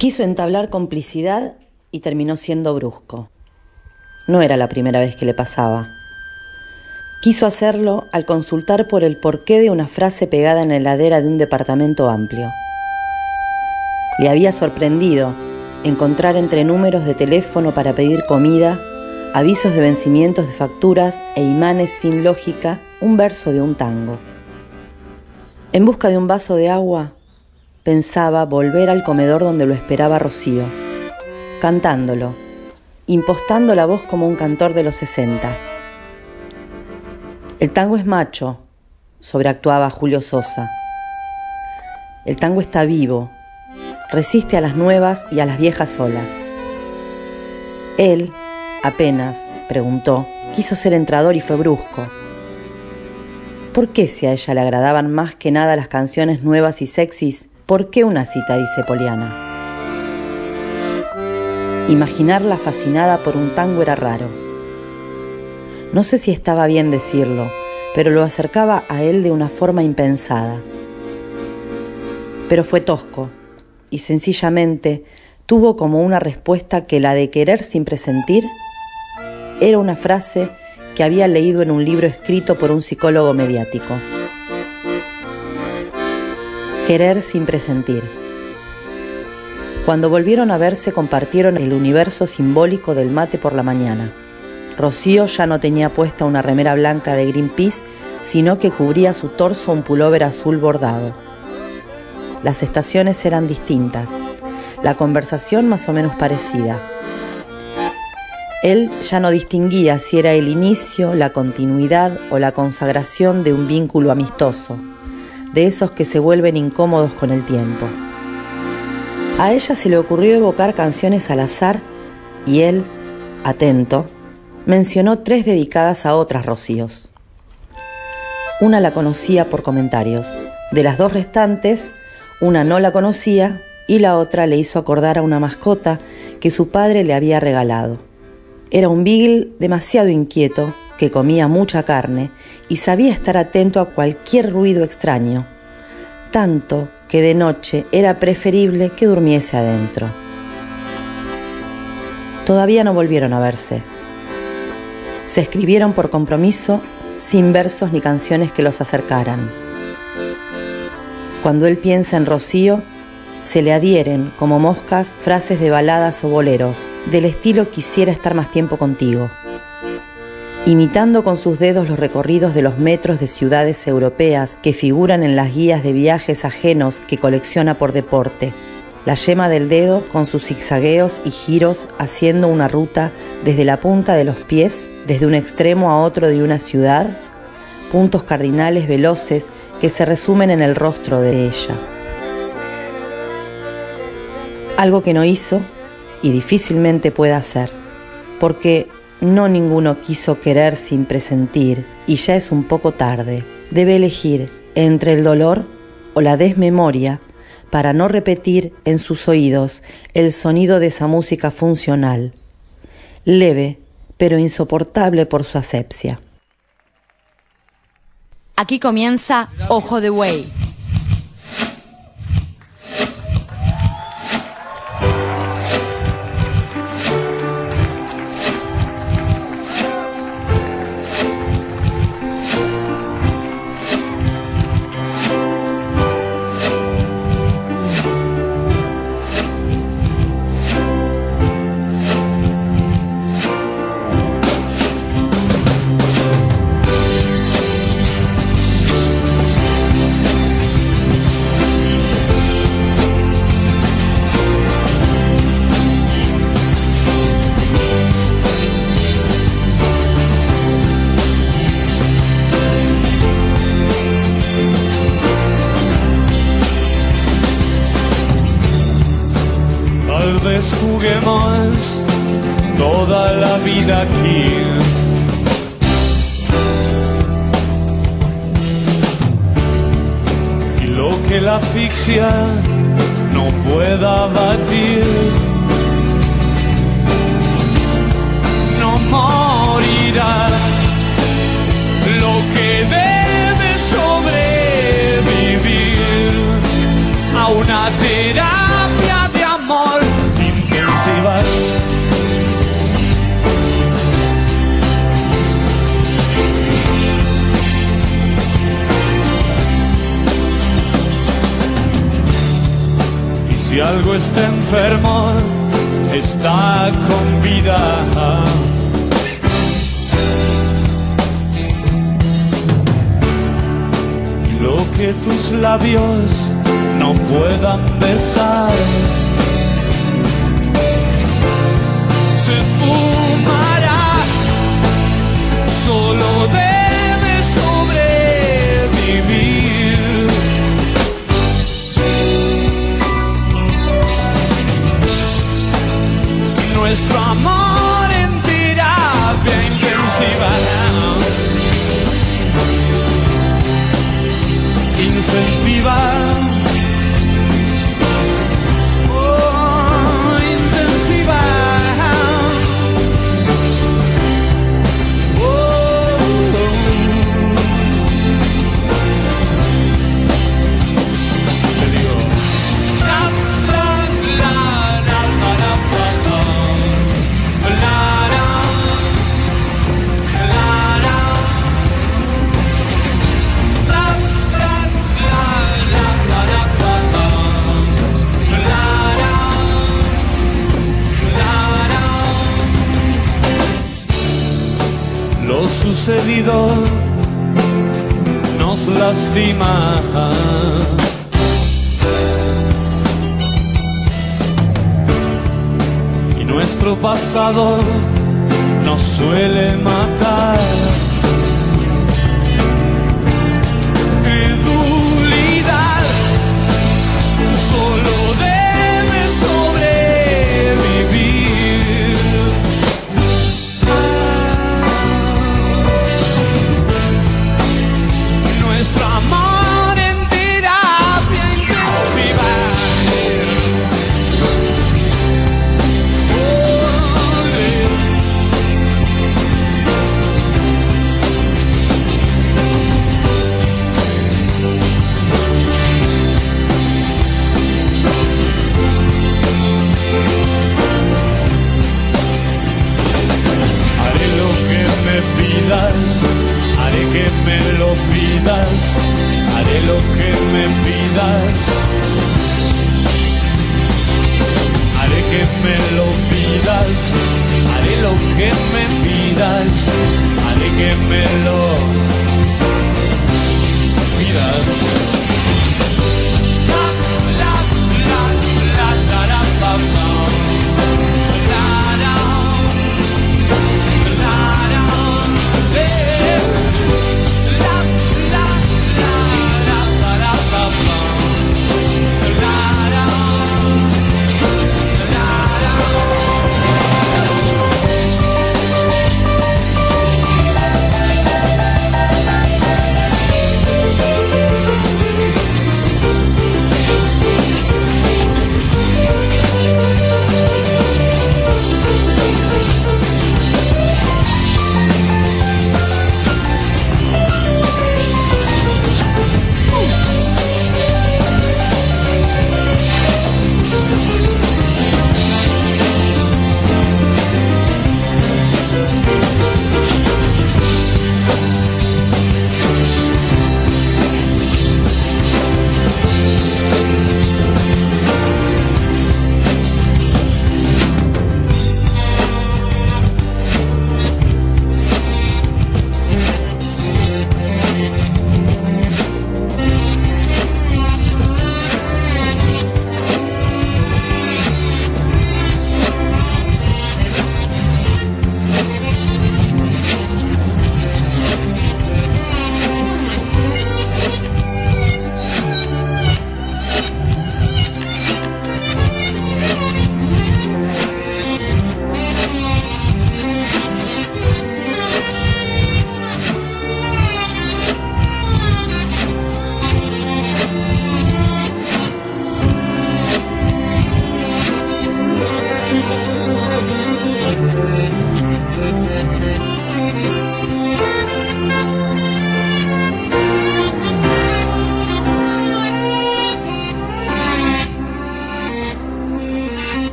Quiso entablar complicidad y terminó siendo brusco. No era la primera vez que le pasaba. Quiso hacerlo al consultar por el porqué de una frase pegada en la heladera de un departamento amplio. Le había sorprendido encontrar entre números de teléfono para pedir comida, avisos de vencimientos de facturas e imanes sin lógica un verso de un tango. En busca de un vaso de agua, pensaba volver al comedor donde lo esperaba Rocío, cantándolo, impostando la voz como un cantor de los 60. El tango es macho, sobreactuaba Julio Sosa. El tango está vivo, resiste a las nuevas y a las viejas olas. Él, apenas, preguntó, quiso ser entrador y fue brusco. ¿Por qué si a ella le agradaban más que nada las canciones nuevas y sexys, ¿Por qué una cita? dice Poliana. Imaginarla fascinada por un tango era raro. No sé si estaba bien decirlo, pero lo acercaba a él de una forma impensada. Pero fue tosco y sencillamente tuvo como una respuesta que la de querer sin presentir era una frase que había leído en un libro escrito por un psicólogo mediático. Querer sin presentir. Cuando volvieron a verse compartieron el universo simbólico del mate por la mañana. Rocío ya no tenía puesta una remera blanca de Greenpeace, sino que cubría su torso un pullover azul bordado. Las estaciones eran distintas, la conversación más o menos parecida. Él ya no distinguía si era el inicio, la continuidad o la consagración de un vínculo amistoso de esos que se vuelven incómodos con el tiempo. A ella se le ocurrió evocar canciones al azar y él, atento, mencionó tres dedicadas a otras Rocíos. Una la conocía por comentarios. De las dos restantes, una no la conocía y la otra le hizo acordar a una mascota que su padre le había regalado. Era un beagle demasiado inquieto que comía mucha carne y sabía estar atento a cualquier ruido extraño, tanto que de noche era preferible que durmiese adentro. Todavía no volvieron a verse. Se escribieron por compromiso sin versos ni canciones que los acercaran. Cuando él piensa en Rocío, se le adhieren como moscas frases de baladas o boleros, del estilo quisiera estar más tiempo contigo imitando con sus dedos los recorridos de los metros de ciudades europeas que figuran en las guías de viajes ajenos que colecciona por deporte. La yema del dedo con sus zigzagueos y giros haciendo una ruta desde la punta de los pies, desde un extremo a otro de una ciudad, puntos cardinales veloces que se resumen en el rostro de ella. Algo que no hizo y difícilmente puede hacer, porque no ninguno quiso querer sin presentir, y ya es un poco tarde. Debe elegir entre el dolor o la desmemoria para no repetir en sus oídos el sonido de esa música funcional, leve pero insoportable por su asepsia. Aquí comienza Ojo de Buey.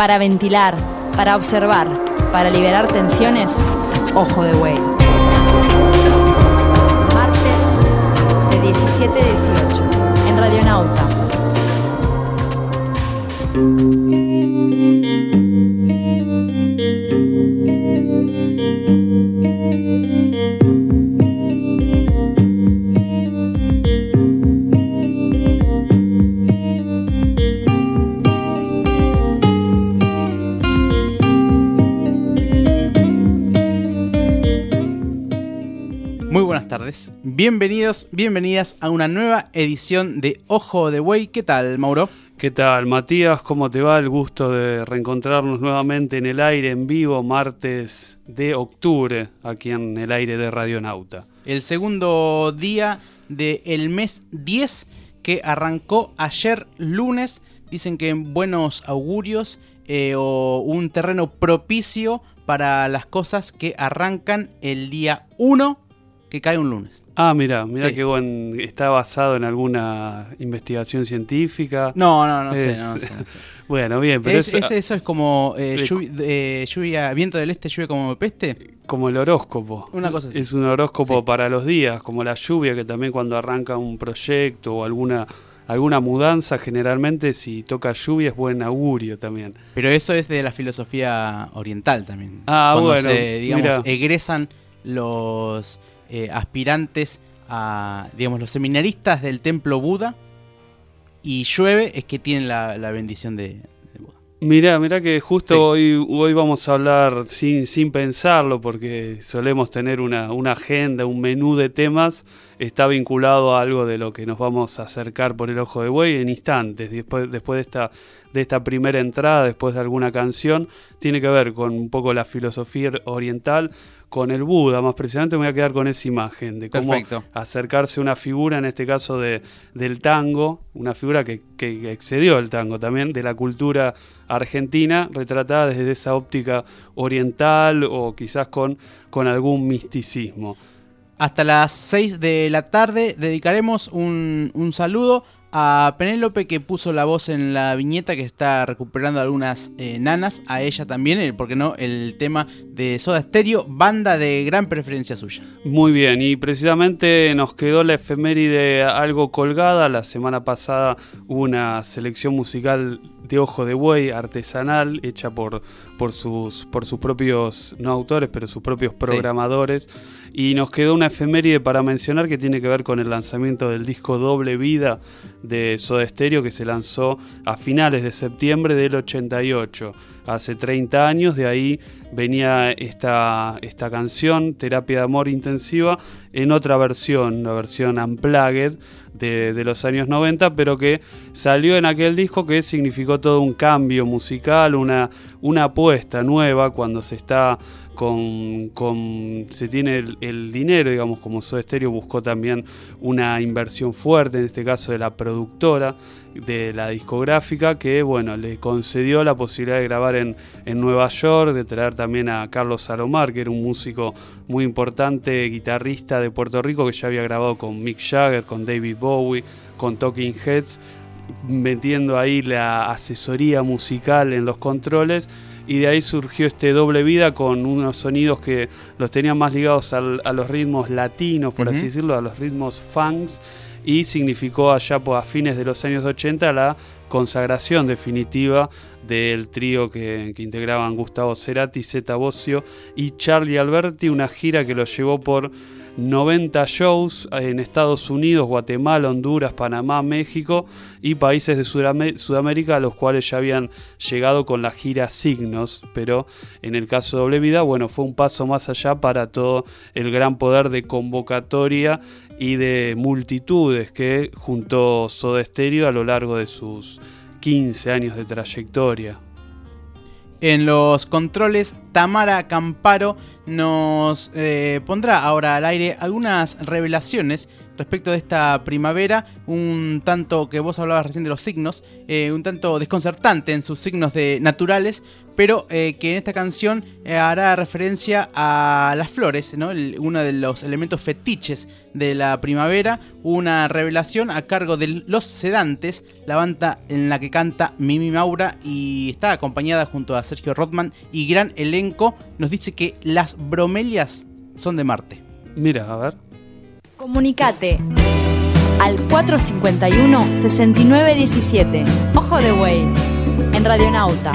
para ventilar, para observar, para liberar tensiones, Ojo de Whale. Martes de 17 a 18 en Radionauta. Tardes. Bienvenidos, bienvenidas a una nueva edición de Ojo de Buey. ¿Qué tal, Mauro? ¿Qué tal, Matías? ¿Cómo te va? El gusto de reencontrarnos nuevamente en el aire en vivo, martes de octubre, aquí en el aire de Radionauta. El segundo día del mes 10 que arrancó ayer lunes. Dicen que buenos augurios eh, o un terreno propicio para las cosas que arrancan el día 1 que cae un lunes. Ah, mira, mira Sí. que buen, está basado en alguna investigación científica. No, no, no sé, no sé, no sé. Bueno, bien, pero Es- es, es- eso es como eh, lluvi- eh, lluvia, viento del este, lluvia como peste. como el horóscopo. Una cosa así. Es un horóscopo Sí. para los días, como la lluvia, que también cuando arranca un proyecto o alguna, alguna mudanza, generalmente si toca lluvia es buen augurio también. Pero eso es de la filosofía oriental también. Ah, Cuando bueno, se, digamos, egresan los eh, aspirantes a, digamos, los seminaristas del templo Buda y llueve, es que tienen la, la bendición de, de Buda. Mirá, mirá que justo Sí. hoy, hoy vamos a hablar sin, sin pensarlo, porque solemos tener una, una agenda, un menú de temas, está vinculado a algo de lo que nos vamos a acercar por el ojo de buey en instantes, después, después de, esta, de esta primera entrada, después de alguna canción, tiene que ver con un poco la filosofía oriental, con el Buda, más precisamente me voy a quedar con esa imagen de cómo Perfecto. acercarse a una figura, en este caso de, del tango, una figura que, que excedió el tango también, de la cultura argentina, retratada desde esa óptica oriental o quizás con, con algún misticismo. Hasta las 6 de la tarde dedicaremos un, un saludo a Penélope que puso la voz en la viñeta que está recuperando algunas eh, nanas, a ella también, el, ¿por qué no? El tema de Soda Stereo, banda de gran preferencia suya. Muy bien, y precisamente nos quedó la efeméride algo colgada. La semana pasada hubo una selección musical de ojo de buey artesanal hecha por, por, sus, por sus propios, no autores, pero sus propios programadores. Y nos quedó una efeméride para mencionar que tiene que ver con el lanzamiento del disco Doble Vida de Soda Stereo que se lanzó a finales de septiembre del 88. Hace 30 años, de ahí venía esta, esta canción, Terapia de Amor Intensiva, en otra versión, una versión unplugged de, de los años 90, pero que salió en aquel disco que significó todo un cambio musical, una, una apuesta nueva cuando se está con, con- se tiene el, dinero, digamos, como Soda Stereo buscó también una inversión fuerte, en este caso de la productora, de la discográfica, que bueno, le concedió la posibilidad de grabar en, en Nueva York, de traer también a Carlos Salomar, que era un músico muy importante, guitarrista de Puerto Rico, que ya había grabado con Mick Jagger, con David Bowie, con Talking Heads, metiendo ahí la asesoría musical en los controles y de ahí surgió este doble vida con unos sonidos que los tenían más ligados al- a los ritmos latinos, por así decirlo, a los ritmos funks y significó allá pues, a fines de los años 80 la consagración definitiva del trío que, que integraban Gustavo Cerati, Zeta Bosio y Charlie Alberti, una gira que los llevó por 90 shows en Estados Unidos, Guatemala, Honduras, Panamá, México y países de Sudamérica a los cuales ya habían llegado con la gira Signos, pero en el caso de Doble Vida, bueno, fue un paso más allá para todo el gran poder de convocatoria y de multitudes que juntó Soda Stereo a lo largo de sus 15 años de trayectoria. En los controles, Tamara Camparo nos eh, pondrá ahora al aire algunas revelaciones respecto de esta primavera, un tanto que vos hablabas recién de los signos, eh, un tanto desconcertante en sus signos de naturales, pero eh, que en esta canción eh, hará referencia a las flores, ¿no? Uno de los elementos fetiches de la primavera, una revelación a cargo de Los Sedantes, la banda en la que canta Mimi Maura y está acompañada junto a Sergio Rothman y gran elenco, nos dice que las bromelias son de Marte. Mira, a ver. Comunicate al 451-6917. Ojo de Buey, en Radionauta.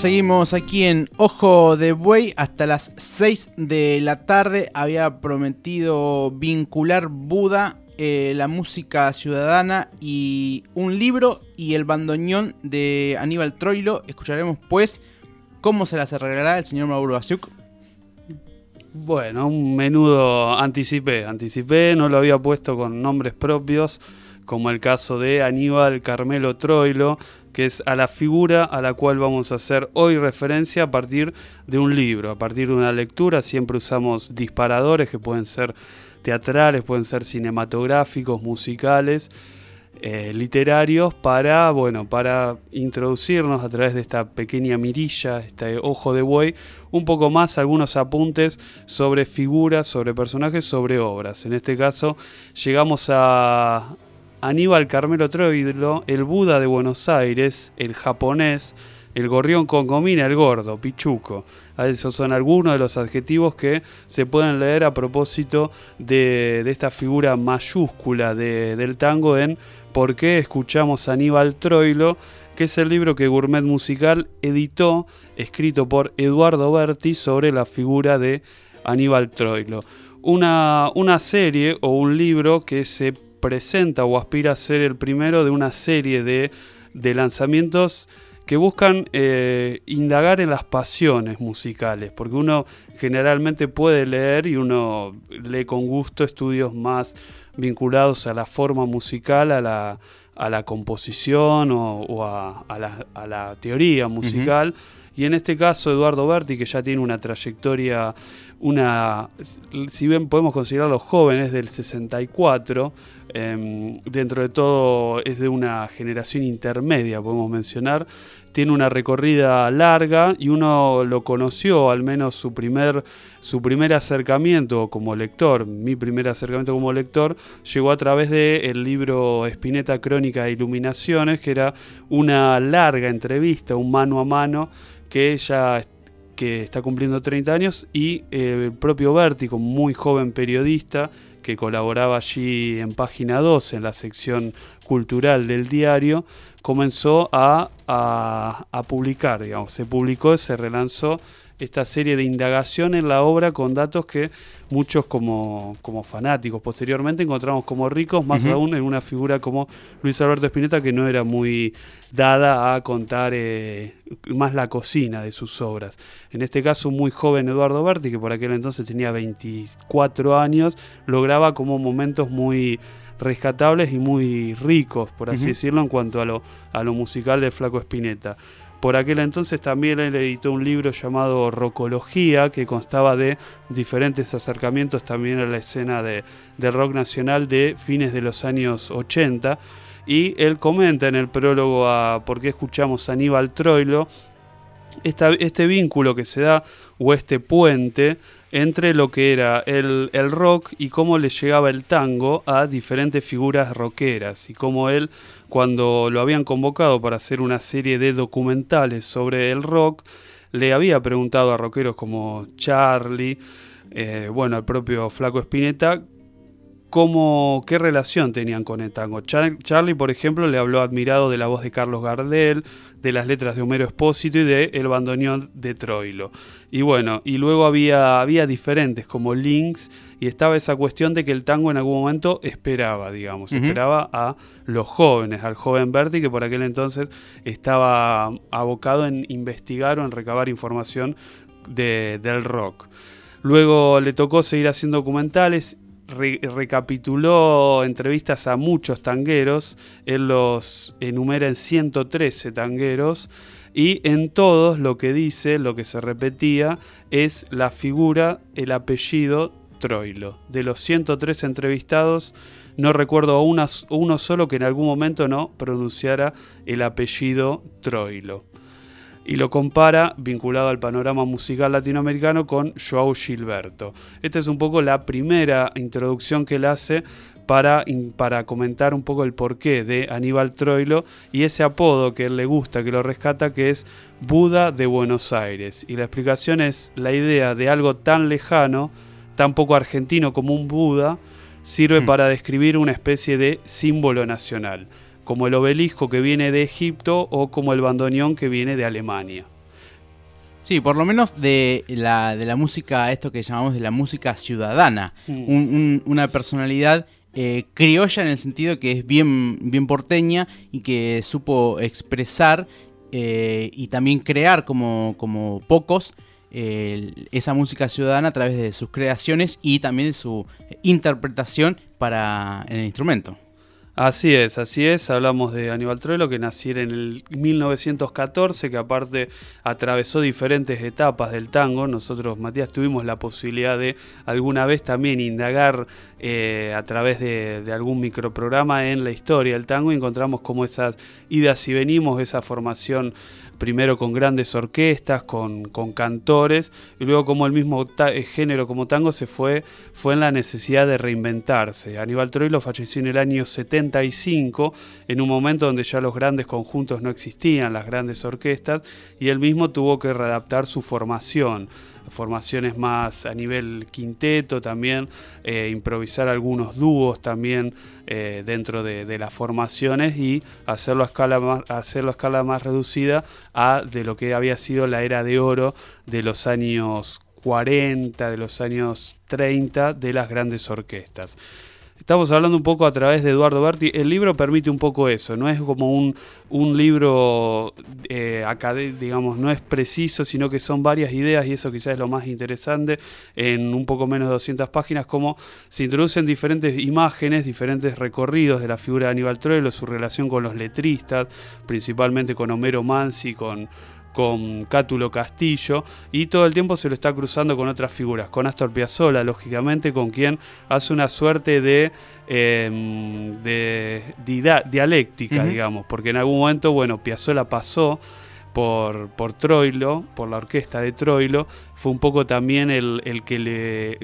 Seguimos aquí en Ojo de Buey hasta las 6 de la tarde. Había prometido vincular Buda, eh, la música ciudadana y un libro y el bandoneón de Aníbal Troilo. Escucharemos pues cómo se las arreglará el señor Mauro Basiuk. Bueno, un menudo anticipé, anticipé, no lo había puesto con nombres propios, como el caso de Aníbal Carmelo Troilo, que es a la figura a la cual vamos a hacer hoy referencia a partir de un libro, a partir de una lectura. Siempre usamos disparadores que pueden ser teatrales, pueden ser cinematográficos, musicales, eh, literarios, para, bueno, para introducirnos a través de esta pequeña mirilla, este ojo de buey, un poco más algunos apuntes sobre figuras, sobre personajes, sobre obras. En este caso, llegamos a Aníbal Carmelo Troilo, el Buda de Buenos Aires, el japonés, el gorrión con gomina, el gordo, pichuco. A esos son algunos de los adjetivos que se pueden leer a propósito de, esta figura mayúscula de- del tango en ¿Por qué escuchamos Aníbal Troilo? que es el libro que Gourmet Musical editó, escrito por Eduardo Berti, sobre la figura de Aníbal Troilo. Una, una serie o un libro que se presenta o aspira a ser el primero de una serie de, de lanzamientos que buscan eh, indagar en las pasiones musicales, porque uno generalmente puede leer y uno lee con gusto estudios más vinculados a la forma musical, a la, a la composición o, o a, a la, a la teoría musical. Y en este caso, Eduardo Berti, que ya tiene una trayectoria, una, si bien podemos considerar los jóvenes del 64, em, dentro de todo es de una generación intermedia, podemos mencionar, tiene una recorrida larga y uno lo conoció, al menos su primer, su primer acercamiento como lector, mi primer acercamiento como lector, llegó a través del libro Espineta Crónica de Iluminaciones, que era una larga entrevista, un mano a mano, que ella que está cumpliendo 30 años y eh, el propio como muy joven periodista, que colaboraba allí en página 2, en la sección cultural del diario, comenzó a, a, a publicar, digamos, se publicó, se relanzó esta serie de indagación en la obra con datos que muchos como, como fanáticos posteriormente encontramos como ricos, más aún en una figura como Luis Alberto Spinetta que no era muy dada a contar eh, más la cocina de sus obras. En este caso un muy joven Eduardo Berti, que por aquel entonces tenía 24 años, lograba como momentos muy rescatables y muy ricos, por así decirlo, en cuanto a lo, a lo musical de Flaco Spinetta. Por aquel entonces también él editó un libro llamado Rocología, que constaba de diferentes acercamientos también a la escena de, del rock nacional de fines de los años 80. Y él comenta en el prólogo a ¿Por qué escuchamos a Aníbal Troilo? esta- este vínculo que se da, o este puente, entre lo que era el, el rock y cómo le llegaba el tango a diferentes figuras rockeras y cómo él, cuando lo habían convocado para hacer una serie de documentales sobre el rock, le había preguntado a rockeros como Charlie, eh, bueno, al propio Flaco Spinetta, cómo, qué relación tenían con el tango. Char- Charlie, por ejemplo, le habló admirado de la voz de Carlos Gardel, de las letras de Homero Espósito y de El bandoneón de Troilo. Y bueno, y luego había, había diferentes como links y estaba esa cuestión de que el tango en algún momento esperaba, digamos, esperaba a los jóvenes, al joven Berti que por aquel entonces estaba abocado en investigar o en recabar información de- del rock. Luego le tocó seguir haciendo documentales, re- recapituló entrevistas a muchos tangueros, él los enumera en 113 tangueros, y en todos lo que dice, lo que se repetía, es la figura, el apellido Troilo. De los 103 entrevistados, no recuerdo a una- uno solo que en algún momento no pronunciara el apellido Troilo y lo compara vinculado al panorama musical latinoamericano con Joao Gilberto. Esta es un poco la primera introducción que él hace para, para comentar un poco el porqué de Aníbal Troilo y ese apodo que él le gusta, que lo rescata, que es Buda de Buenos Aires. Y la explicación es la idea de algo tan lejano, tan poco argentino como un Buda, sirve Mm. para describir una especie de símbolo nacional como el obelisco que viene de Egipto o como el bandoneón que viene de Alemania. Sí, por lo menos de la, de la música, esto que llamamos de la música ciudadana. Mm. Un- un- una personalidad eh, criolla en el sentido que es bien, bien porteña y que supo expresar eh, y también crear como, como pocos eh, esa música ciudadana a través de sus creaciones y también de su interpretación para en el instrumento. Así es, así es. Hablamos de Aníbal Troilo que naciera en el 1914, que aparte atravesó diferentes etapas del tango. Nosotros, Matías, tuvimos la posibilidad de alguna vez también indagar eh, a través de, de algún microprograma en la historia del tango y encontramos como esas idas y venimos, esa formación primero con grandes orquestas, con, con cantores, y luego como el mismo eh, género como tango se fue, fue en la necesidad de reinventarse. Aníbal Troilo falleció en el año 70 45, en un momento donde ya los grandes conjuntos no existían, las grandes orquestas, y él mismo tuvo que readaptar su formación formaciones más a nivel quinteto también, eh, improvisar algunos dúos también eh, dentro de, las formaciones y hacerlo a, escala más, hacerlo a escala más reducida a de lo que había sido la era de oro de los años 40, de los años 30 de las grandes orquestas. Estamos hablando un poco a través de Eduardo Berti. El libro permite un poco eso, no es como un, un libro eh, digamos, no es preciso, sino que son varias ideas y eso quizás es lo más interesante en un poco menos de 200 páginas, como se introducen diferentes imágenes, diferentes recorridos de la figura de Aníbal Troilo, su relación con los letristas, principalmente con Homero Mansi, con con Cátulo Castillo y todo el tiempo se lo está cruzando con otras figuras, con Astor Piazzolla, lógicamente, con quien hace una suerte de, em, de, dialéctica, digamos, porque en algún momento, bueno, Piazzolla pasó por, por Troilo, por la orquesta de Troilo, fue un poco también el, el que le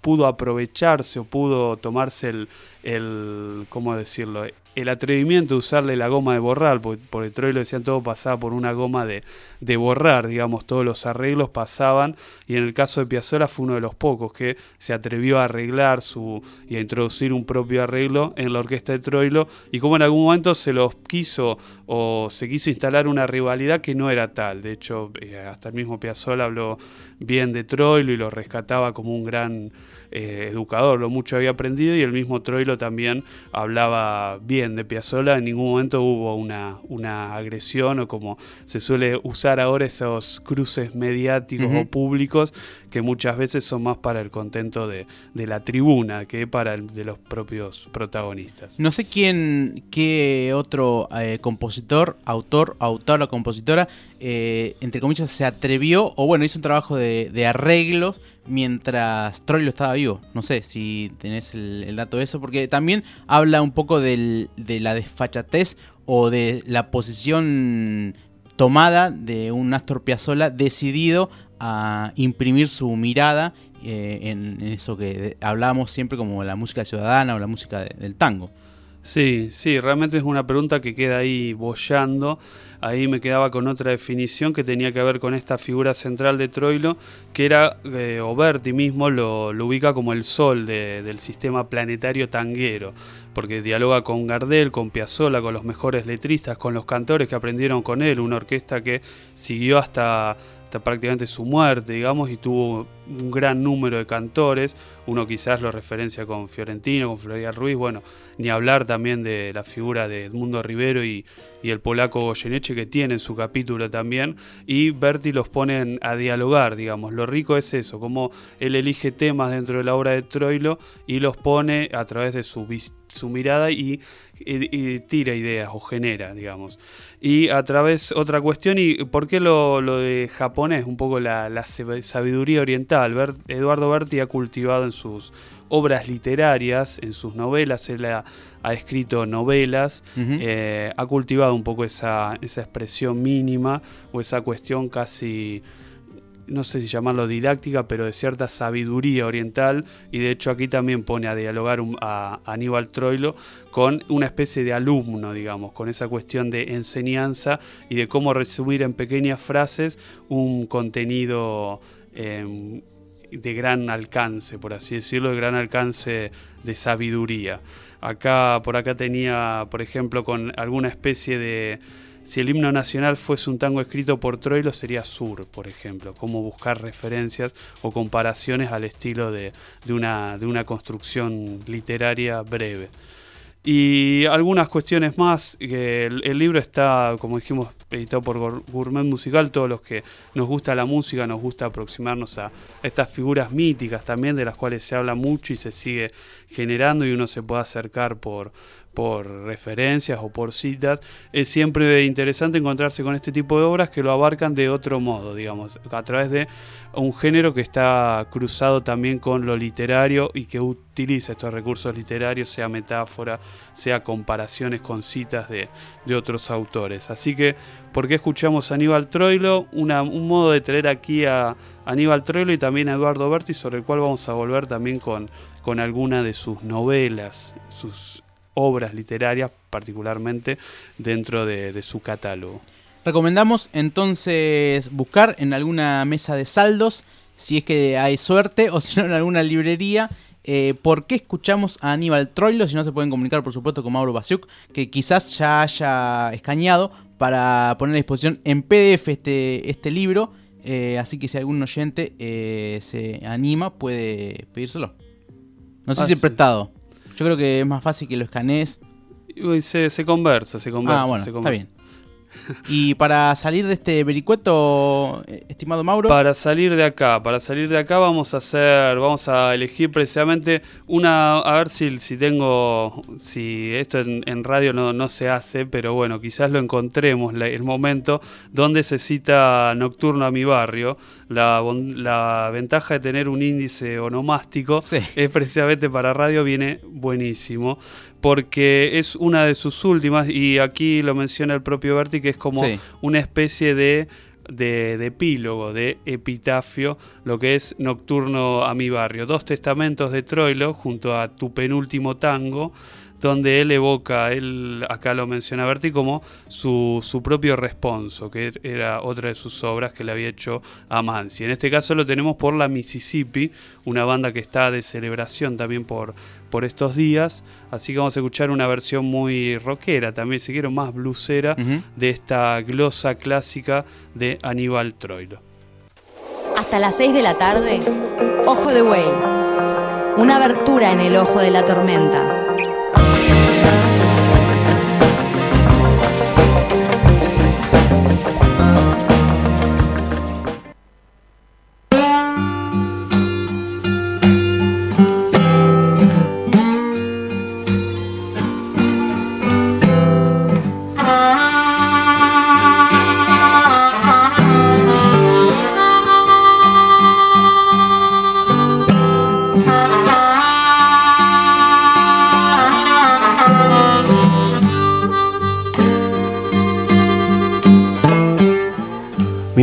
pudo aprovecharse o pudo tomarse el, el ¿cómo decirlo? El atrevimiento de usarle la goma de borrar, porque por Troilo decían todo pasaba por una goma de, de, borrar, digamos, todos los arreglos pasaban, y en el caso de Piazzolla fue uno de los pocos que se atrevió a arreglar su y a introducir un propio arreglo en la orquesta de Troilo, y como en algún momento se los quiso o se quiso instalar una rivalidad que no era tal, de hecho, eh, hasta el mismo Piazzolla habló bien de Troilo y lo rescataba como un gran eh, educador, lo mucho había aprendido y el mismo Troilo también hablaba bien de Piazzolla, en ningún momento hubo una, una agresión o como se suele usar ahora esos cruces mediáticos o públicos que muchas veces son más para el contento de, la tribuna que para el de los propios protagonistas. No sé quién, qué otro eh, compositor, autor, autora o compositora, eh, entre comillas, se atrevió, o bueno, hizo un trabajo de, arreglos mientras Troilo estaba vivo. No sé si tenés el, dato de eso, porque también habla un poco de la desfachatez o de la posición tomada de un Astor Piazzolla decidido a imprimir su mirada eh, en, eso que hablábamos siempre como la música ciudadana o la música del tango. Sí, sí, realmente es una pregunta que queda ahí bollando. Ahí me quedaba con otra definición que tenía que ver con esta figura central de Troilo, que era, eh, Oberti mismo lo, ubica como el sol del sistema planetario tanguero, porque dialoga con Gardel, con Piazzolla, con los mejores letristas, con los cantores que aprendieron con él, una orquesta que siguió hasta prácticamente su muerte, digamos, y tuvo un gran número de cantores. Uno quizás lo referencia con Fiorentino, con Florida Ruiz, bueno, ni hablar también de la figura de Edmundo Rivero y, el polaco Goyeneche que tienen su capítulo también. Y Berti los pone a dialogar, digamos. Lo rico es eso, como él elige temas dentro de la obra de Troilo y los pone a través de su, su mirada y y, tira ideas o genera, digamos. Y a través, otra cuestión, y por qué lo, de japonés, un poco la, sabiduría oriental. Eduardo Berti ha cultivado en sus obras literarias, en sus novelas, él ha, escrito novelas, eh, ha cultivado un poco esa, esa expresión mínima o esa cuestión casi no sé si llamarlo didáctica, pero de cierta sabiduría oriental, y de hecho aquí también pone a dialogar a, Aníbal Troilo con una especie de alumno, digamos, con esa cuestión de enseñanza y de cómo resumir en pequeñas frases un contenido em, de gran alcance, por así decirlo, de gran alcance de sabiduría. Acá, por acá tenía, por ejemplo, con alguna especie de si el himno nacional fuese un tango escrito por Troilo sería Sur, por ejemplo, cómo buscar referencias o comparaciones al estilo de, una, de una construcción literaria breve. Y algunas cuestiones más, el, el, libro está, como dijimos, editado por Gourmet Musical, todos los que nos gusta la música, nos gusta aproximarnos a estas figuras míticas también, de las cuales se habla mucho y se sigue generando y uno se puede acercar por, por referencias o por citas, es siempre interesante encontrarse con este tipo de obras que lo abarcan de otro modo, digamos, a través de un género que está cruzado también con lo literario y que utiliza estos recursos literarios, sea metáfora, sea comparaciones con citas de, otros autores. Así que, ¿por qué escuchamos a Aníbal Troilo? un modo de traer aquí a Aníbal Troilo y también a Eduardo Berti, sobre el cual vamos a volver también con, con alguna de sus novelas, sus obras literarias, particularmente dentro de, de su catálogo. Recomendamos entonces buscar en alguna mesa de saldos, si es que hay suerte, o si no en alguna librería, eh, por qué escuchamos a Aníbal Troilo, si no se pueden comunicar por supuesto con Mauro Basiuk, que quizás ya haya escañado para poner a disposición en PDF este, este libro, eh, así que si algún oyente eh, se anima puede pedírselo. No sé Ah, si sí. prestado. Yo creo que es más fácil que lo escanees. Se, se conversa, se conversa. Ah, bueno, se está conversa. bien. Y para salir de este vericueto, eh, estimado Mauro, Para salir de acá, para salir de acá vamos a hacer, vamos a elegir precisamente una, a ver si, si tengo, si esto en, en radio no, no se hace, pero bueno, quizás lo encontremos, la- el momento donde se cita Nocturno a mi barrio. La, ventaja de tener un índice onomástico Sí. es precisamente para radio, viene buenísimo, porque es una de sus últimas, y aquí lo menciona el propio Berti, que es como Sí. una especie de, de, de epílogo, de epitafio, lo que es Nocturno a mi barrio. Dos testamentos de Troilo junto a tu penúltimo tango, donde él evoca, él acá lo menciona Berti, como su, su propio responso, que era otra de sus obras que le había hecho a Mansi. En este caso lo tenemos por la Mississippi, una banda que está de celebración también por, por estos días, así que vamos a escuchar una versión muy rockera, también si quiero más blusera, de esta glosa clásica de Aníbal Troilo. Hasta las 6 de la tarde, Ojo de Buey. Una abertura en el ojo de la tormenta.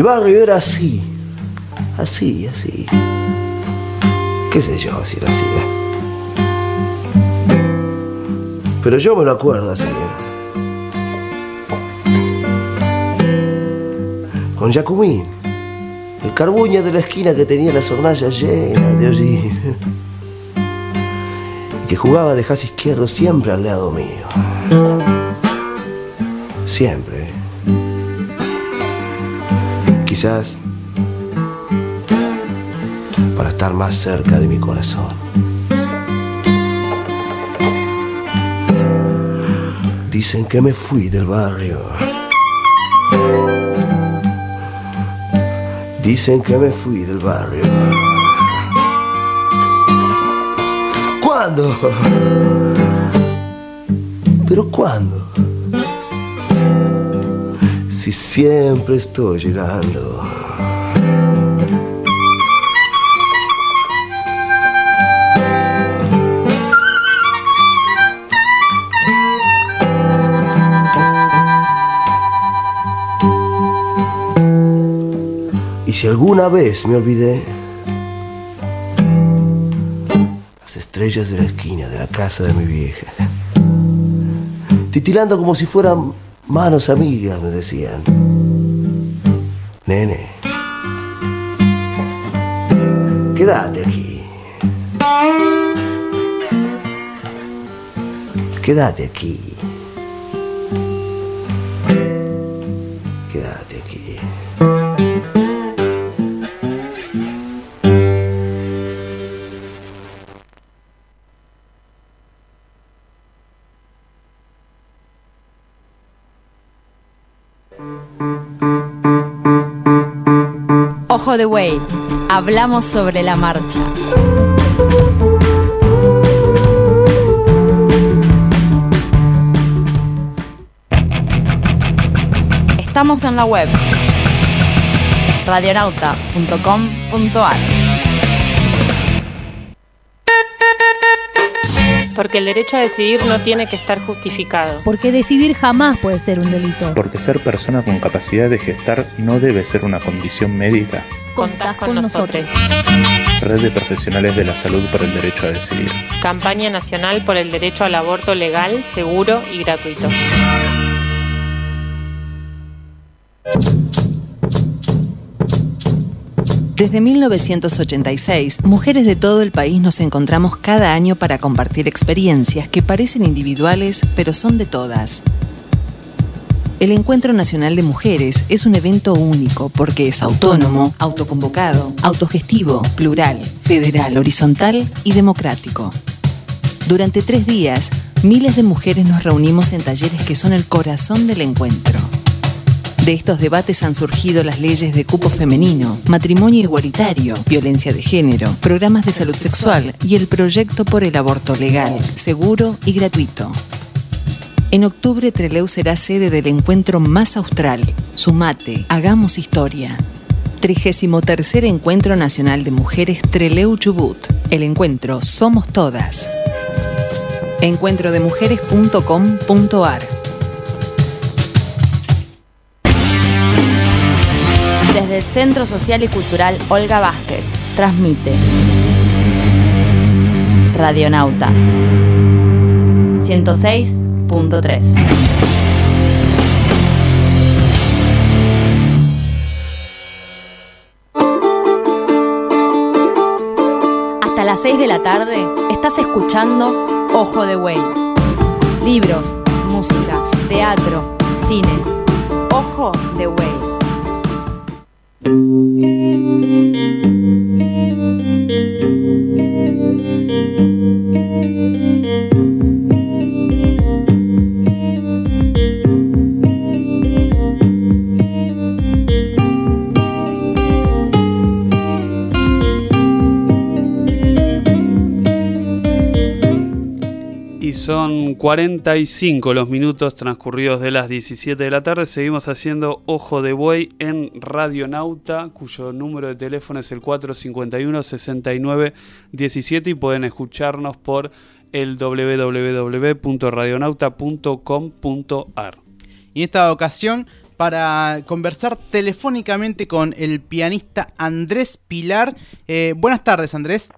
Mi barrio era así, así, así. ¿Qué sé yo si era así? eh? Pero yo me lo acuerdo así. eh. Con Jacumín, el carbuña de la esquina que tenía las hornallas llenas de hollín. Y que jugaba de jazz izquierdo siempre al lado mío. Siempre. Para estar más cerca de mi corazón. Dicen que me fui del barrio. Dicen que me fui del barrio. ¿Cuándo? ¿Pero cuándo? Si siempre estoy llegando. Y si alguna vez me olvidé, las estrellas de la esquina de la casa de mi vieja, titilando como si fueran manos amigas, me decían, nene, quédate aquí. Quédate aquí. Ojo de Buey. Hablamos sobre la marcha. Estamos en la web radionauta.com.ar Porque el derecho a decidir no tiene que estar justificado. Porque decidir jamás puede ser un delito. Porque ser persona con capacidad de gestar no debe ser una condición médica. Contás con nosotros. Red de Profesionales de la Salud por el Derecho a Decidir. Campaña Nacional por el Derecho al Aborto Legal, Seguro y Gratuito. Desde 1986, mujeres de todo el país nos encontramos cada año para compartir experiencias que parecen individuales, pero son de todas. El Encuentro Nacional de Mujeres es un evento único porque es autónomo, autoconvocado, autogestivo, plural, federal, horizontal y democrático. Durante tres días, miles de mujeres nos reunimos en talleres que son el corazón del encuentro. De estos debates han surgido las leyes de cupo femenino, matrimonio igualitario, violencia de género, programas de salud sexual y el proyecto por el aborto legal, seguro y gratuito. En octubre Treleu será sede del encuentro más austral. Sumate, hagamos historia. 33 Encuentro Nacional de Mujeres Treleu Chubut. El encuentro Somos Todas. Encuentrodemujeres.com.ar el Centro Social y Cultural Olga Vázquez, transmite Radionauta 106.3. Hasta las 6 de la tarde estás escuchando Ojo de Güey. Libros, música, teatro, cine. Ojo de Güey. 45 los minutos transcurridos de las 17 de la tarde. Seguimos haciendo Ojo de Buey en Radionauta, cuyo número de teléfono es el 451-6917 y pueden escucharnos por el www.radionauta.com.ar. Y en esta ocasión, para conversar telefónicamente con el pianista Andrés Pilar. Eh, buenas tardes, Andrés.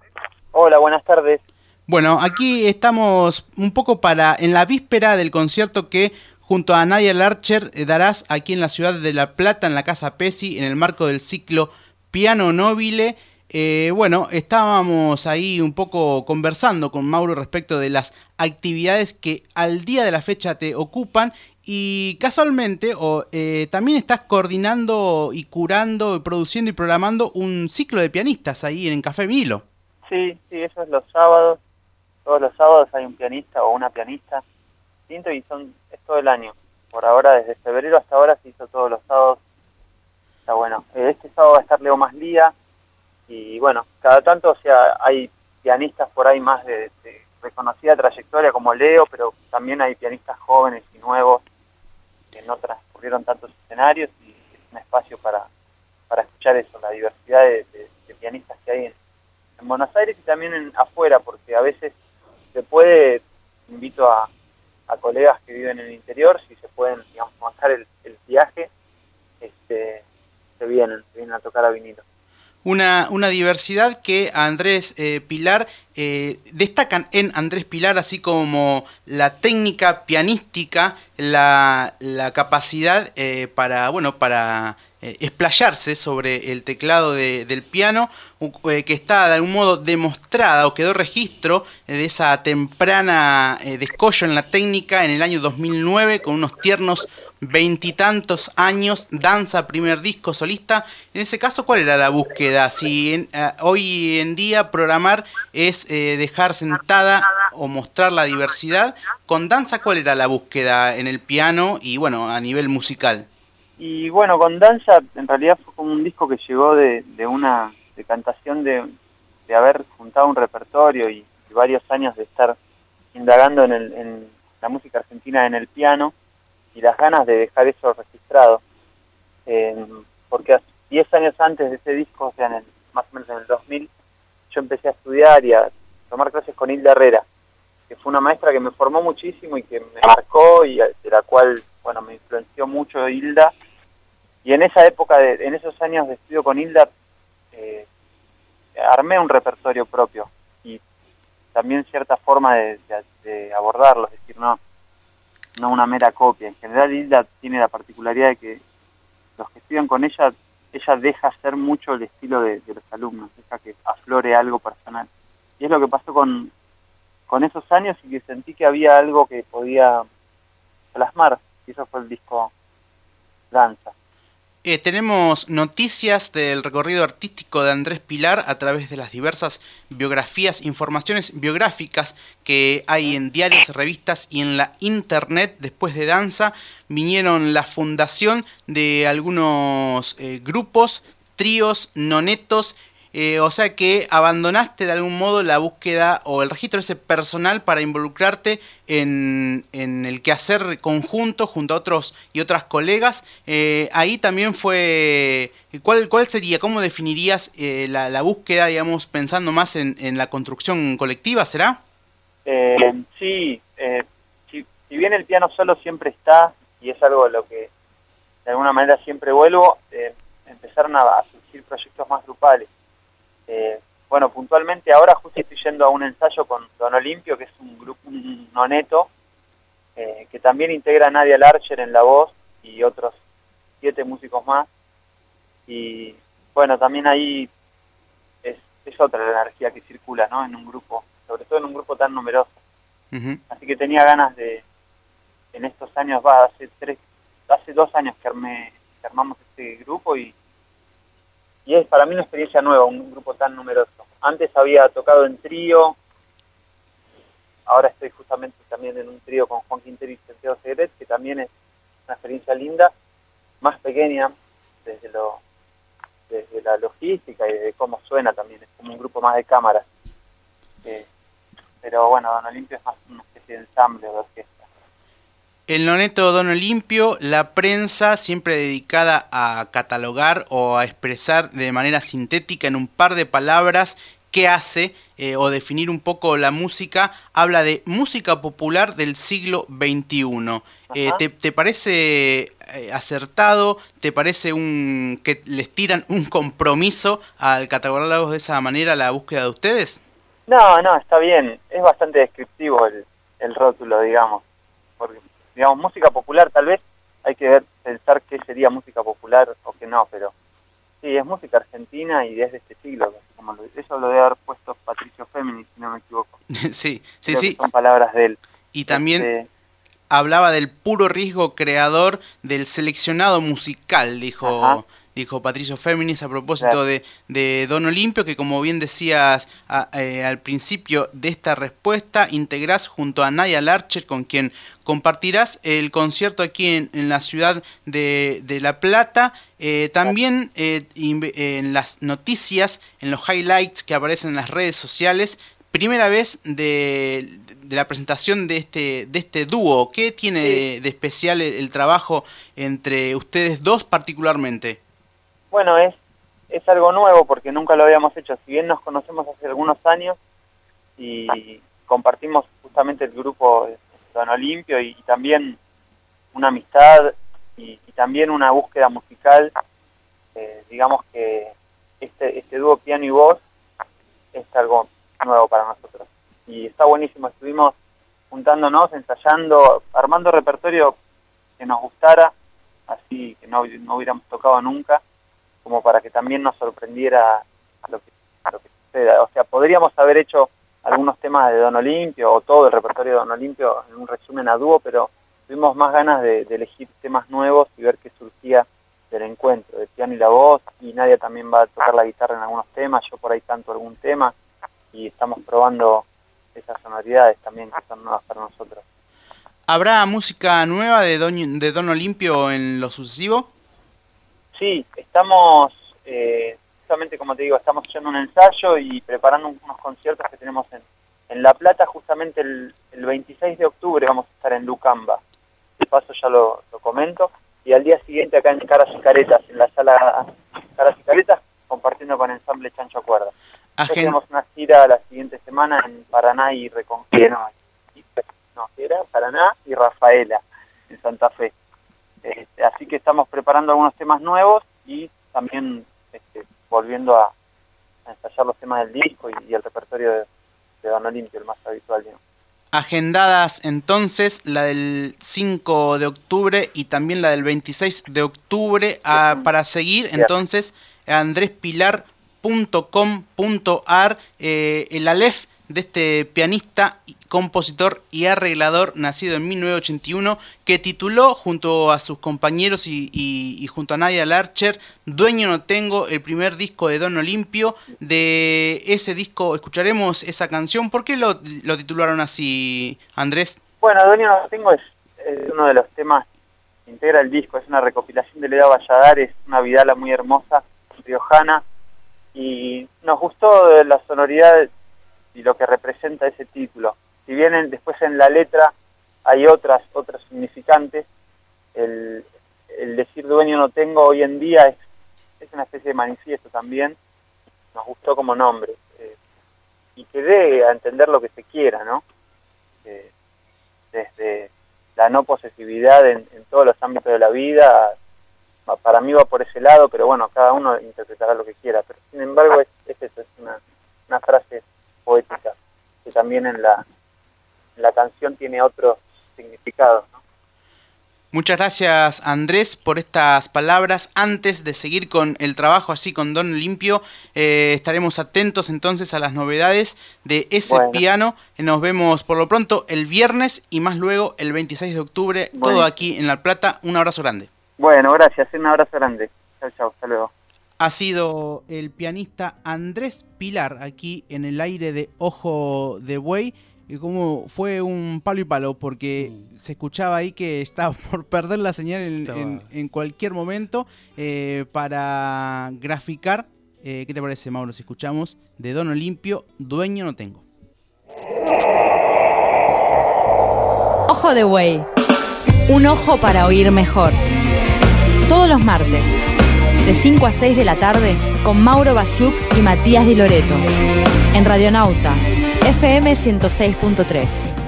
Hola, buenas tardes. Bueno, aquí estamos un poco para en la víspera del concierto que junto a Nadia Larcher eh, darás aquí en la ciudad de La Plata, en la Casa Pesi, en el marco del ciclo Piano Nobile. Eh, bueno, estábamos ahí un poco conversando con Mauro respecto de las actividades que al día de la fecha te ocupan y casualmente o, eh, también estás coordinando y curando, produciendo y programando un ciclo de pianistas ahí en Café Milo. Sí, sí, eso es los sábados. Todos los sábados hay un pianista o una pianista distinto y son es todo el año. Por ahora, desde febrero hasta ahora se hizo todos los sábados. Está bueno. Eh, Este sábado va a estar Leo Maslía y bueno, cada tanto, o sea, hay pianistas por ahí más de, reconocida trayectoria como Leo, pero también hay pianistas jóvenes y nuevos que no transcurrieron tantos escenarios y es un espacio para, para escuchar eso, la diversidad de pianistas que hay en, en Buenos Aires y también en, afuera, porque a veces se puede, invito a, a colegas que viven en el interior, si se pueden, digamos, el, el viaje, este, se vienen, vienen a tocar a vinilo. Una, una diversidad que Andrés eh, Pilar eh, destacan en Andrés Pilar, así como la técnica pianística, la, la capacidad eh, para, bueno, para explayarse sobre el teclado de- del piano, eh, que está de algún modo demostrada o quedó registro eh, de esa temprana eh, descollo en la técnica en el año 2009 con unos tiernos veintitantos años, danza, primer disco solista. En ese caso, ¿cuál era la búsqueda? Si en- eh, hoy en día programar es eh, dejar sentada o mostrar la diversidad, con danza, ¿cuál era la búsqueda en el piano y bueno, a nivel musical? Y bueno, con Danza en realidad fue como un disco que llegó de, de una decantación de, de haber juntado un repertorio y, y varios años de estar indagando en, el, en la música argentina en el piano y las ganas de dejar eso registrado. Eh, porque hace 10 años antes de ese disco, o sea, en el- más o menos en el 2000, yo empecé a estudiar y a tomar clases con Hilda Herrera. que fue una maestra que me formó muchísimo y que me marcó y de la cual, bueno, me influenció mucho Hilda. Y en esa época, de, en esos años de estudio con Hilda, eh, armé un repertorio propio y también cierta forma de, de, abordarlo, es decir, no, no una mera copia. En general Hilda tiene la particularidad de que los que estudian con ella, ella deja hacer mucho el estilo de, los alumnos, deja que aflore algo personal. Y es lo que pasó con, con esos años y que sentí que había algo que podía plasmar. Y eso fue el disco Danza. Eh, tenemos noticias del recorrido artístico de Andrés Pilar a través de las diversas biografías, informaciones biográficas que hay en diarios, revistas y en la internet. Después de Danza vinieron la fundación de algunos eh, grupos, tríos, nonetos eh, o sea que abandonaste de algún modo la búsqueda o el registro ese personal para involucrarte en, en el quehacer conjunto junto a otros y otras colegas. Eh, ahí también fue, ¿cuál, ¿cuál sería, cómo definirías eh, la, la, búsqueda, digamos, pensando más en, en la construcción colectiva, será? sí, si, si, bien el piano solo siempre está, y es algo a lo que de alguna manera siempre vuelvo, empezaron a surgir proyectos más grupales. Eh, bueno, puntualmente ahora justo estoy yendo a un ensayo con Don Olimpio, que es un grupo, un noneto, eh, que también integra a Nadia Larcher en la voz y otros siete músicos más. Y bueno, también ahí es, es otra la energía que circula, ¿no? En un grupo, sobre todo en un grupo tan numeroso. Así que tenía ganas de, en estos años, va, hace tres, hace dos años que, armé, que armamos este grupo y y es para mí una experiencia nueva, un grupo tan numeroso. Antes había tocado en trío, ahora estoy justamente también en un trío con Juan Quintero y Santiago Segret, que también es una experiencia linda, más pequeña desde lo desde la logística y de cómo suena también, es como un grupo más de cámaras. Eh, pero bueno, Don Olimpio es más una especie de ensamble de orquesta. El noneto Don Olimpio, la prensa siempre dedicada a catalogar o a expresar de manera sintética en un par de palabras qué hace eh, o definir un poco la música, habla de música popular del siglo XXI. Eh, ¿te, ¿te, parece eh, acertado? ¿Te parece un que les tiran un compromiso al catalogarlos de esa manera la búsqueda de ustedes? No, no, está bien. Es bastante descriptivo el, el rótulo, digamos. Digamos, música popular tal vez hay que ver, pensar qué sería música popular o qué no, pero sí, es música argentina y desde este siglo, como lo, eso lo debe haber puesto Patricio Féminis, si no me equivoco. sí, sí, Creo sí. Son palabras de él. Y también este... hablaba del puro riesgo creador del seleccionado musical, dijo... Ajá dijo Patricio Féminis a propósito de, de, Don Olimpio, que como bien decías a, eh, al principio de esta respuesta, integrás junto a Nadia Larcher, con quien compartirás el concierto aquí en, en la ciudad de, de La Plata. Eh, también eh, en las noticias, en los highlights que aparecen en las redes sociales, primera vez de, de, la presentación de este, de este dúo. ¿Qué tiene de, de, especial el, el trabajo entre ustedes dos particularmente? Bueno, es, es algo nuevo porque nunca lo habíamos hecho. Si bien nos conocemos hace algunos años y compartimos justamente el grupo Don Olimpio y, y también una amistad y, también una búsqueda musical, eh, digamos que este, este dúo piano y voz es algo nuevo para nosotros. Y está buenísimo, estuvimos juntándonos, ensayando, armando repertorio que nos gustara, así que no, no hubiéramos tocado nunca como para que también nos sorprendiera lo que, suceda. O sea, podríamos haber hecho algunos temas de Don Olimpio o todo el repertorio de Don Olimpio en un resumen a dúo, pero tuvimos más ganas de, de elegir temas nuevos y ver qué surgía del encuentro, de piano y la voz, y Nadia también va a tocar la guitarra en algunos temas, yo por ahí canto algún tema, y estamos probando esas sonoridades también que son nuevas para nosotros. ¿Habrá música nueva de Don, de Don Olimpio en lo sucesivo? Sí, estamos, eh, justamente como te digo, estamos haciendo un ensayo y preparando unos conciertos que tenemos en, en La Plata, justamente el, el 26 de octubre vamos a estar en Lucamba. De paso ya lo, lo comento. Y al día siguiente acá en Caras y Caretas, en la sala Caras y Caretas, compartiendo con ensamble Chancho Cuerda. Tenemos una gira la siguiente semana en Paraná y Reconquista. no, que era Paraná y Rafaela, en Santa Fe. Este, así que estamos preparando algunos temas nuevos y también este, volviendo a, a ensayar los temas del disco y, y el repertorio de, de Don Olimpio, el más habitual, digamos. Agendadas entonces la del 5 de octubre y también la del 26 de octubre ah, para seguir entonces andrespilar.com.ar eh, el Aleph de este pianista, compositor y arreglador nacido en 1981 que tituló junto a sus compañeros y, y- y junto a Nadia Larcher Dueño no tengo, el primer disco de Don Olimpio. De ese disco escucharemos esa canción. ¿Por qué lo, lo titularon así, Andrés? Bueno, Dueño no tengo es, uno de los temas que integra el disco, es una recopilación de Leda Valladares, una vidala muy hermosa, riojana, y nos gustó la sonoridad y lo que representa ese título. Si bien en- después en la letra hay otras, otros significantes, el, el decir dueño no tengo hoy en día es, es una especie de manifiesto también, nos gustó como nombre, eh, y que dé a entender lo que se quiera, ¿no? Eh, desde la no posesividad en, en todos los ámbitos de la vida, para mí va por ese lado, pero bueno, cada uno interpretará lo que quiera. Pero sin embargo, es, es eso, es una, una frase poética que también en la, en la canción tiene otro significado. ¿no? Muchas gracias Andrés por estas palabras. Antes de seguir con el trabajo así con Don Limpio, eh, estaremos atentos entonces a las novedades de ese Bueno. piano. Nos vemos por lo pronto el viernes y más luego el 26 de octubre, todo aquí en La Plata. Un abrazo grande. Bueno, gracias, un abrazo grande. Chao, chao, hasta luego. Ha sido el pianista Andrés Pilar aquí en el aire de Ojo de Buey. Y como fue un palo y palo, porque se escuchaba ahí que estaba por perder la señal en, Estaba- en- en cualquier momento eh, para graficar. eh, ¿Qué te parece, Mauro? Si escuchamos de Don Olimpio, Dueño no tengo. Ojo de Buey. Un ojo para oír mejor. Todos los martes, de 5 a 6 de la tarde, con Mauro Basiuk y Matías Di Loreto. En Radionauta, FM 106.3.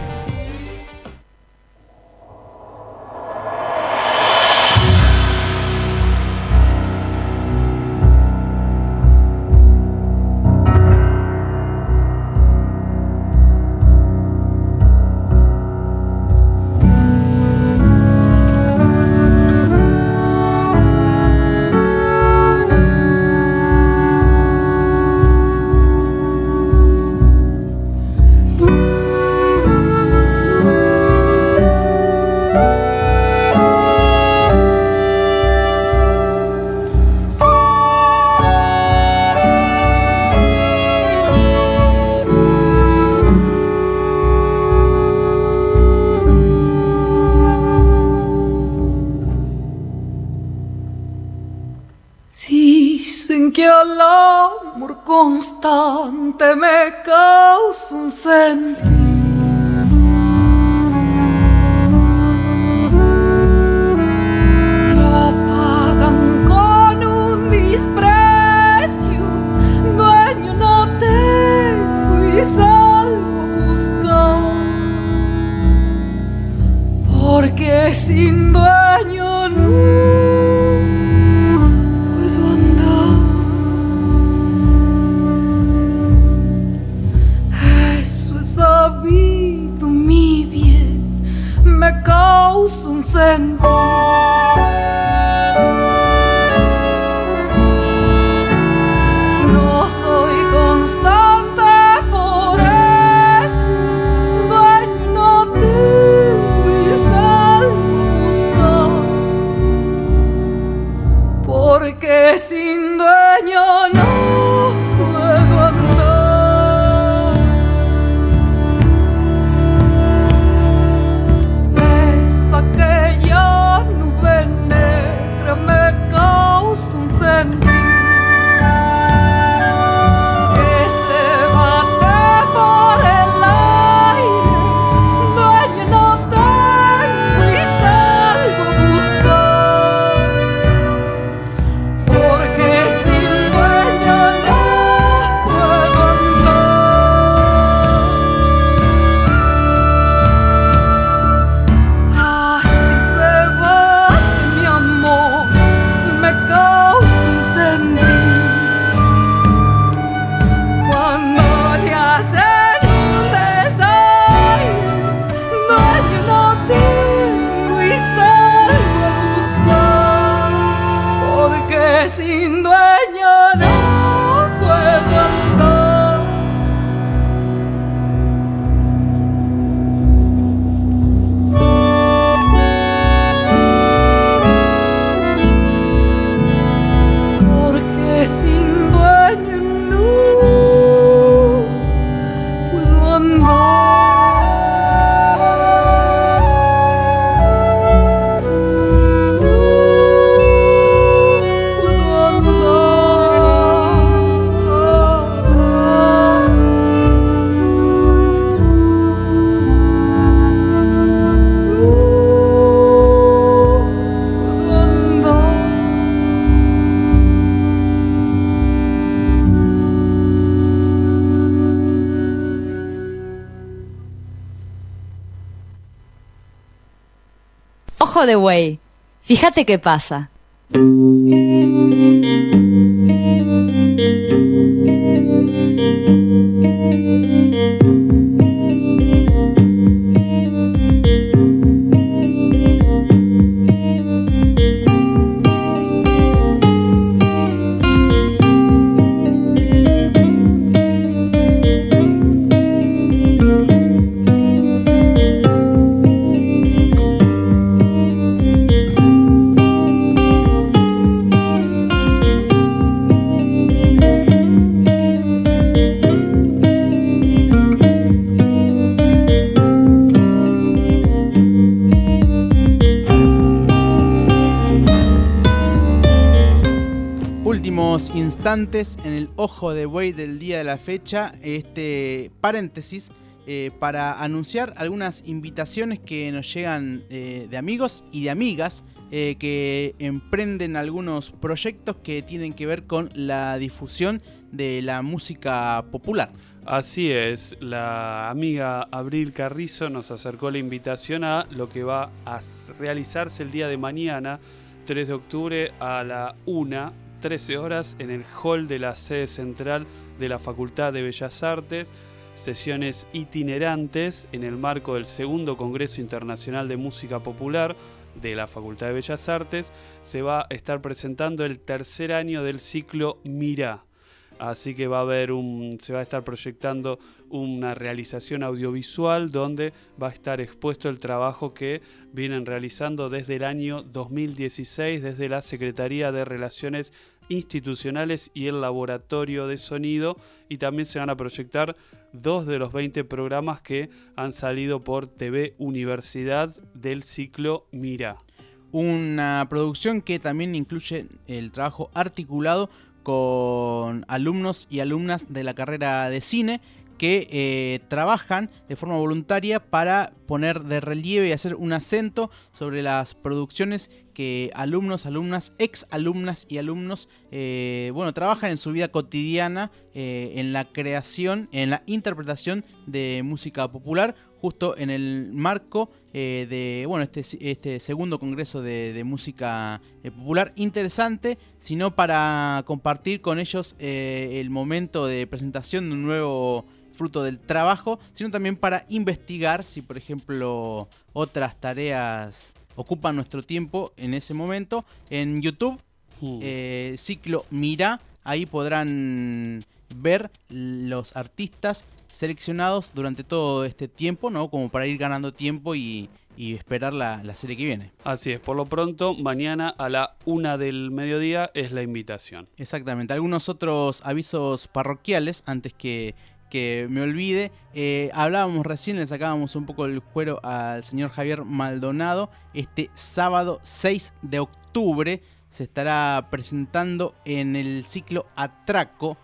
Buey. Fíjate qué pasa. Instantes en el ojo de buey del día de la fecha, este paréntesis eh, para anunciar algunas invitaciones que nos llegan eh, de amigos y de amigas eh, que emprenden algunos proyectos que tienen que ver con la difusión de la música popular. Así es, la amiga Abril Carrizo nos acercó la invitación a lo que va a realizarse el día de mañana, 3 de octubre a la 1, 13 horas, en el hall de la sede central de la Facultad de Bellas Artes. Sesiones itinerantes en el marco del segundo Congreso Internacional de Música Popular de la Facultad de Bellas Artes. Se va a estar presentando el tercer año del ciclo Mirá. Así que va a haber un, se va a estar proyectando una realización audiovisual donde va a estar expuesto el trabajo que vienen realizando desde el año 2016 desde la Secretaría de Relaciones Institucionales y el Laboratorio de Sonido y también se van a proyectar dos de los 20 programas que han salido por TV Universidad del ciclo Mira. Una producción que también incluye el trabajo articulado con alumnos y alumnas de la carrera de cine que eh, trabajan de forma voluntaria para poner de relieve y hacer un acento sobre las producciones que alumnos, alumnas, ex alumnas y alumnos, eh, bueno, trabajan en su vida cotidiana eh, en la creación, en la interpretación de música popular, justo en el marco de, bueno, este, este segundo congreso de, de música popular. Interesante, sino para compartir con ellos el momento de presentación de un nuevo fruto del trabajo, sino también para investigar si, por ejemplo, otras tareas ocupan nuestro tiempo en ese momento. En YouTube, eh, ciclo Mira, ahí podrán ver los artistas seleccionados durante todo este tiempo, ¿no? Como para ir ganando tiempo y, y esperar la, la, serie que viene. Así es, por lo pronto, mañana a la una del mediodía es la invitación. Exactamente. Algunos otros avisos parroquiales antes que que me olvide. Eh, hablábamos recién, le sacábamos un poco el cuero al señor Javier Maldonado. Este sábado 6 de octubre se estará presentando en el ciclo Atraco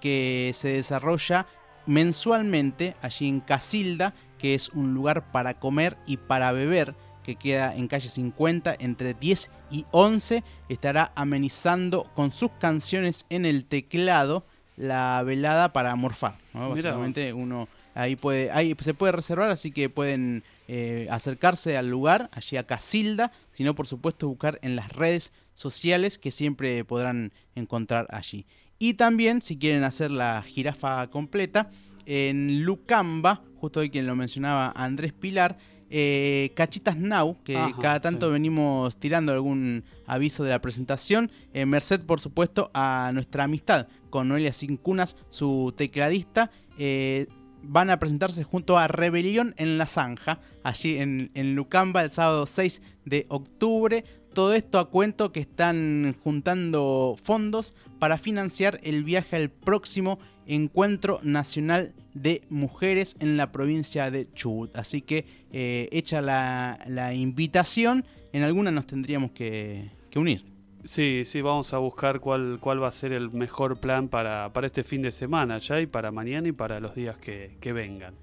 que se desarrolla mensualmente allí en Casilda, que es un lugar para comer y para beber que queda en calle 50 entre 10 y 11. Estará amenizando con sus canciones en el teclado la velada para morfar. ¿no? Básicamente uno ahí puede, ahí se puede reservar, así que pueden eh, acercarse al lugar, allí a Casilda, sino por supuesto buscar en las redes sociales que siempre podrán encontrar allí. Y también, si quieren hacer la jirafa completa, en Lucamba, justo hoy quien lo mencionaba Andrés Pilar, eh, Cachitas Now, que Ajá, cada tanto sí. venimos tirando algún aviso de la presentación, eh, merced por supuesto a nuestra amistad con Noelia Cincunas, su tecladista, eh, van a presentarse junto a Rebelión en la Zanja, allí en, en Lucamba el sábado 6 de octubre. Todo esto a cuento que están juntando fondos para financiar el viaje al próximo Encuentro Nacional de Mujeres en la provincia de Chubut. Así que eh, hecha la, invitación, en alguna nos tendríamos que, unir. Sí, sí, vamos a buscar cuál, cuál va a ser el mejor plan para, para este fin de semana ya y para mañana y para los días que, que vengan.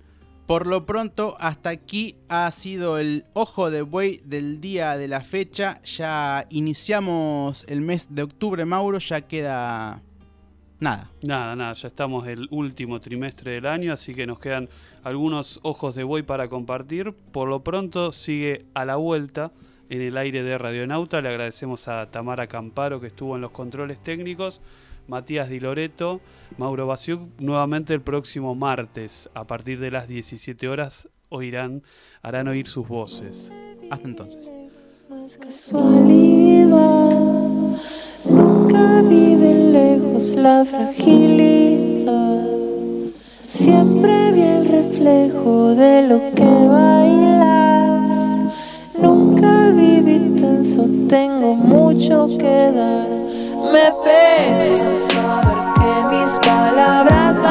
Por lo pronto, hasta aquí ha sido el ojo de buey del día de la fecha. Ya iniciamos el mes de octubre, Mauro, ya queda nada. Nada, nada, ya estamos el último trimestre del año, así que nos quedan algunos ojos de buey para compartir. Por lo pronto sigue a la vuelta en el aire de Radionauta. Le agradecemos a Tamara Camparo que estuvo en los controles técnicos, Matías Di Loreto, Mauro Basiuk, nuevamente el próximo martes a partir de las 17 horas oirán, harán oír sus voces. Hasta entonces. Nunca vi de lejos la fragilidad. Siempre vi el reflejo de lo que bailas. Viví tenso, tengo mucho que dar. Me pesa saber que mis palabras